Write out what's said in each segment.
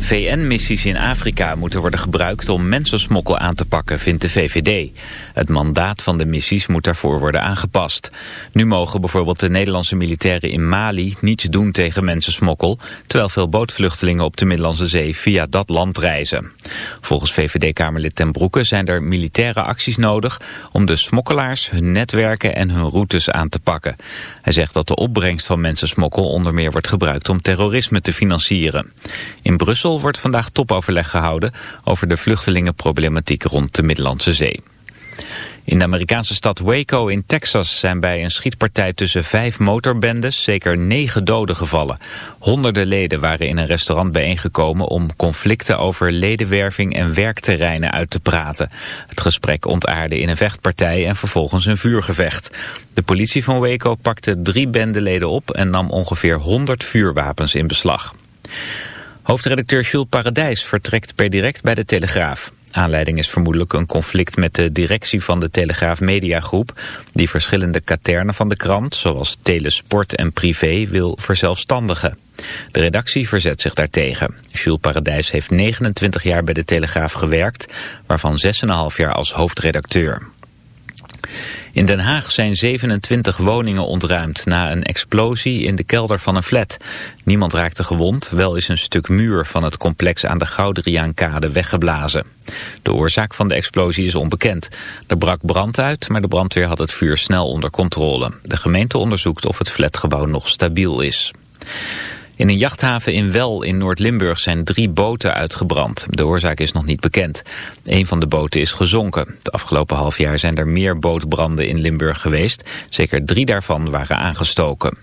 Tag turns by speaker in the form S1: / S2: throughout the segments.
S1: VN-missies in Afrika moeten worden gebruikt om mensensmokkel aan te pakken, vindt de VVD. Het mandaat van de missies moet daarvoor worden aangepast. Nu mogen bijvoorbeeld de Nederlandse militairen in Mali niets doen tegen mensensmokkel, terwijl veel bootvluchtelingen op de Middellandse Zee via dat land reizen. Volgens VVD-Kamerlid Ten Broeke zijn er militaire acties nodig om de smokkelaars, hun netwerken en hun routes aan te pakken. Hij zegt dat de opbrengst van mensensmokkel onder meer wordt gebruikt om terrorisme te financieren. In Brussel wordt vandaag topoverleg gehouden over de vluchtelingenproblematiek rond de Middellandse Zee. In de Amerikaanse stad Waco in Texas zijn bij een schietpartij tussen vijf motorbendes zeker negen doden gevallen. Honderden leden waren in een restaurant bijeengekomen om conflicten over ledenwerving en werkterreinen uit te praten. Het gesprek ontaarde in een vechtpartij en vervolgens een vuurgevecht. De politie van Waco pakte drie bendeleden op en nam ongeveer 100 vuurwapens in beslag. Hoofdredacteur Jules Paradijs vertrekt per direct bij de Telegraaf. Aanleiding is vermoedelijk een conflict met de directie van de Telegraaf Mediagroep... die verschillende katernen van de krant, zoals Telesport en Privé, wil verzelfstandigen. De redactie verzet zich daartegen. Jules Paradijs heeft 29 jaar bij de Telegraaf gewerkt, waarvan 6,5 jaar als hoofdredacteur. In Den Haag zijn 27 woningen ontruimd na een explosie in de kelder van een flat. Niemand raakte gewond, wel is een stuk muur van het complex aan de Goudriaankade weggeblazen. De oorzaak van de explosie is onbekend. Er brak brand uit, maar de brandweer had het vuur snel onder controle. De gemeente onderzoekt of het flatgebouw nog stabiel is. In een jachthaven in Wel in Noord-Limburg zijn drie boten uitgebrand. De oorzaak is nog niet bekend. Een van de boten is gezonken. Het afgelopen half jaar zijn er meer bootbranden in Limburg geweest. Zeker drie daarvan waren aangestoken.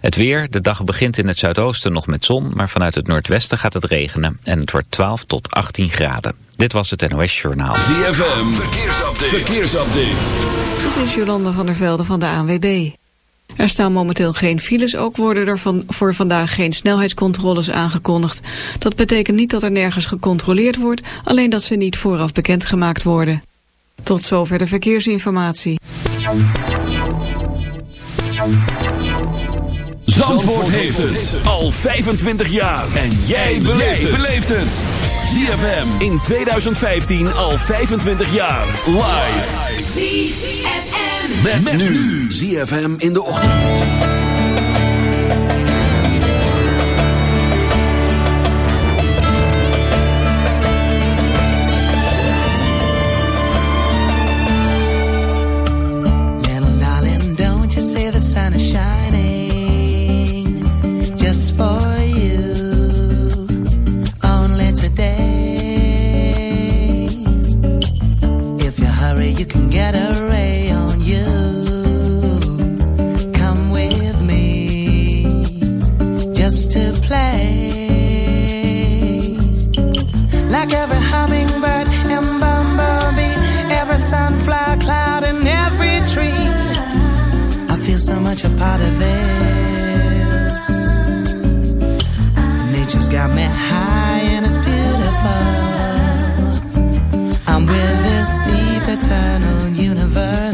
S1: Het weer, de dag begint in het zuidoosten nog met zon... maar vanuit het noordwesten gaat het regenen en het wordt 12 tot 18 graden. Dit was het NOS Journaal.
S2: ZFM, verkeersupdate. verkeersupdate.
S3: Dit is Jolanda van der Velde van de ANWB. Er staan momenteel geen files, ook worden er van, voor vandaag geen snelheidscontroles aangekondigd. Dat betekent niet dat er nergens gecontroleerd wordt, alleen dat ze niet vooraf bekendgemaakt worden. Tot zover de verkeersinformatie.
S2: Zandvoort heeft het al 25 jaar en jij beleeft het. ZFM in 2015 al 25 jaar live. ZFM. Met, met nu ZFM in de ochtend.
S4: Little much a part of this. Nature's got me high and it's beautiful. I'm with this deep eternal universe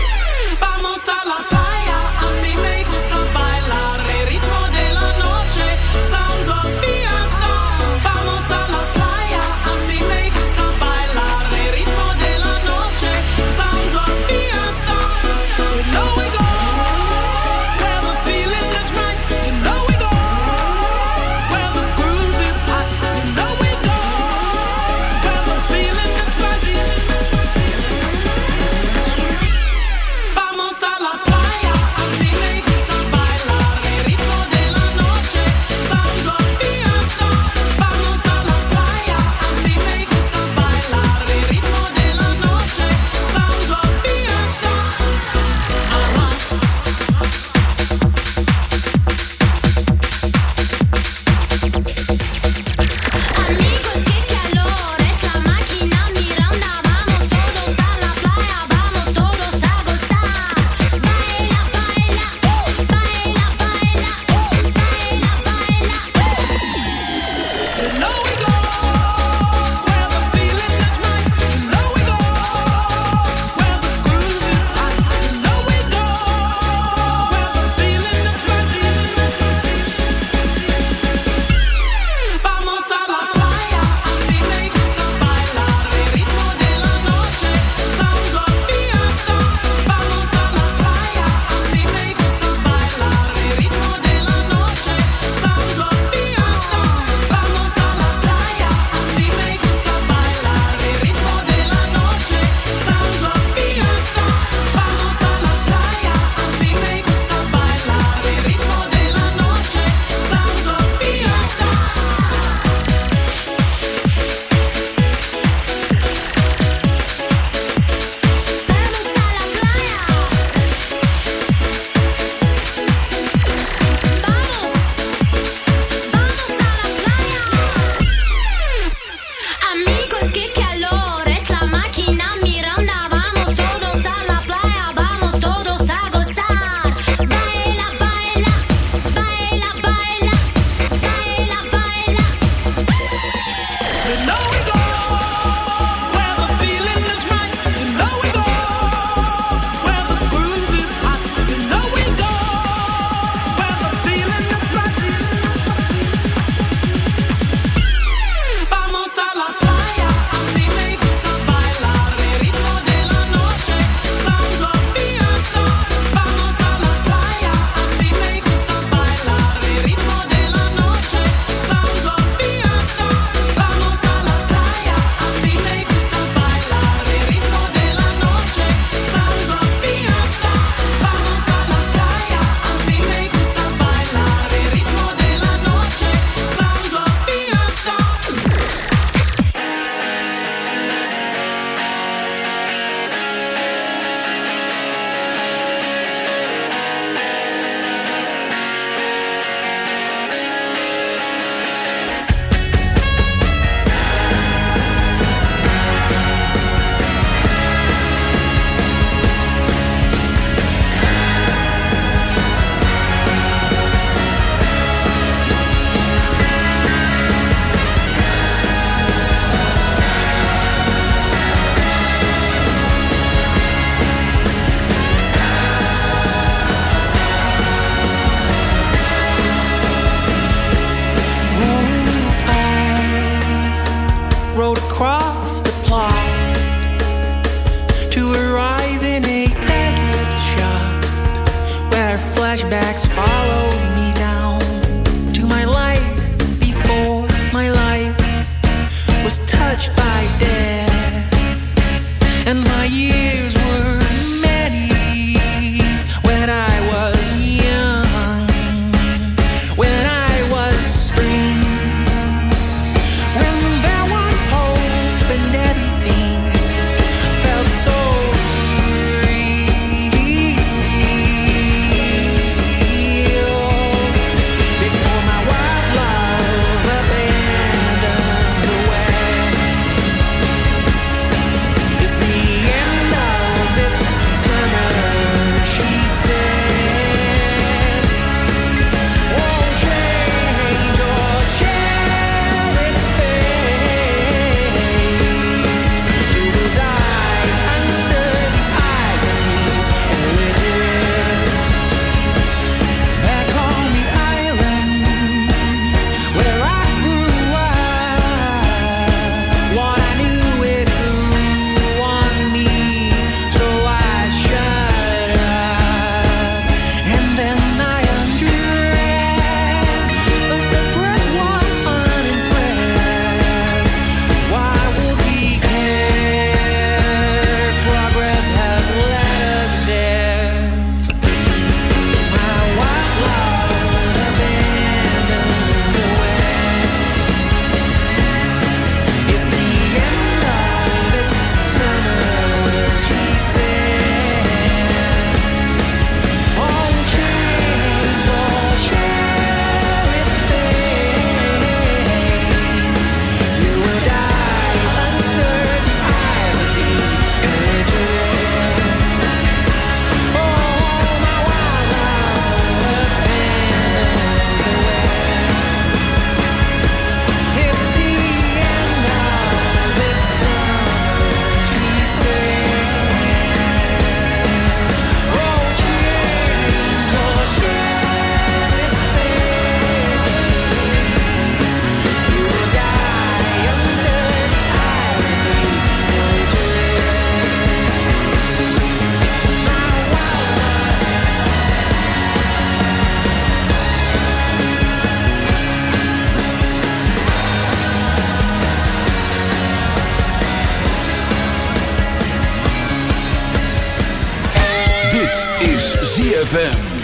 S5: is
S6: ZFM.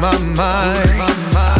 S4: my mind.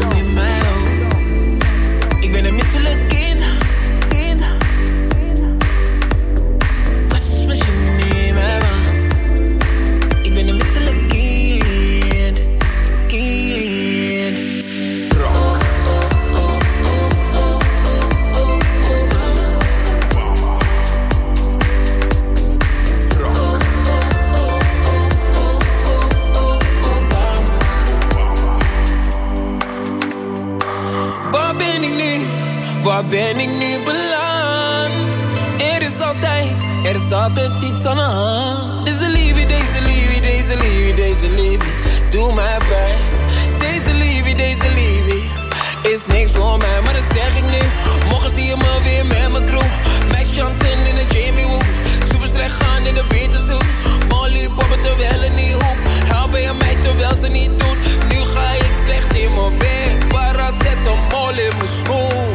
S5: in hoofd. Ik er is altijd iets aan de. Deze liefde, deze liefde, deze liefde, deze liefde, doe mij pijn. Deze liefde, deze liefde, is niks voor mij, maar dat zeg ik nu. Morgen zie je me weer met mijn crew. Max Chanten in de Jamie Woo. Super slecht gaan in de Beterzoek. Molly poppen terwijl het niet hoeft. Helpen je mij terwijl ze niet doet. Nu ga ik slecht in mijn bed. Para zet een mol in mijn schoen.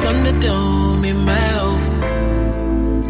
S5: Thunderdome in mijn hoofd.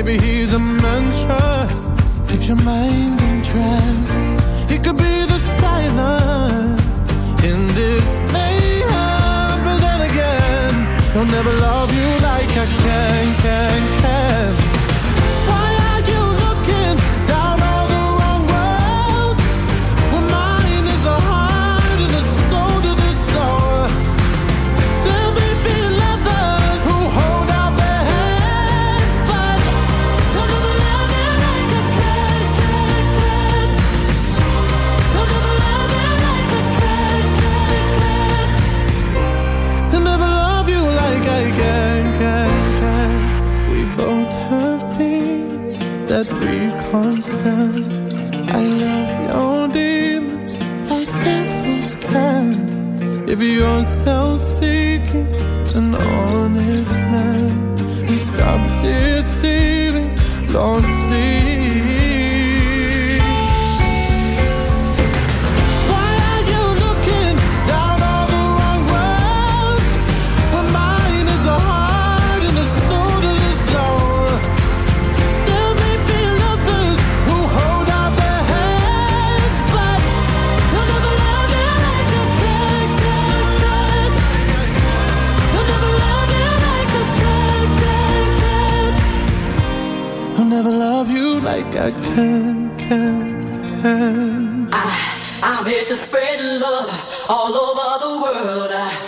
S6: Maybe he's a mantra. Keep your mind in trance. He could be the silence Lord love
S5: all over the world.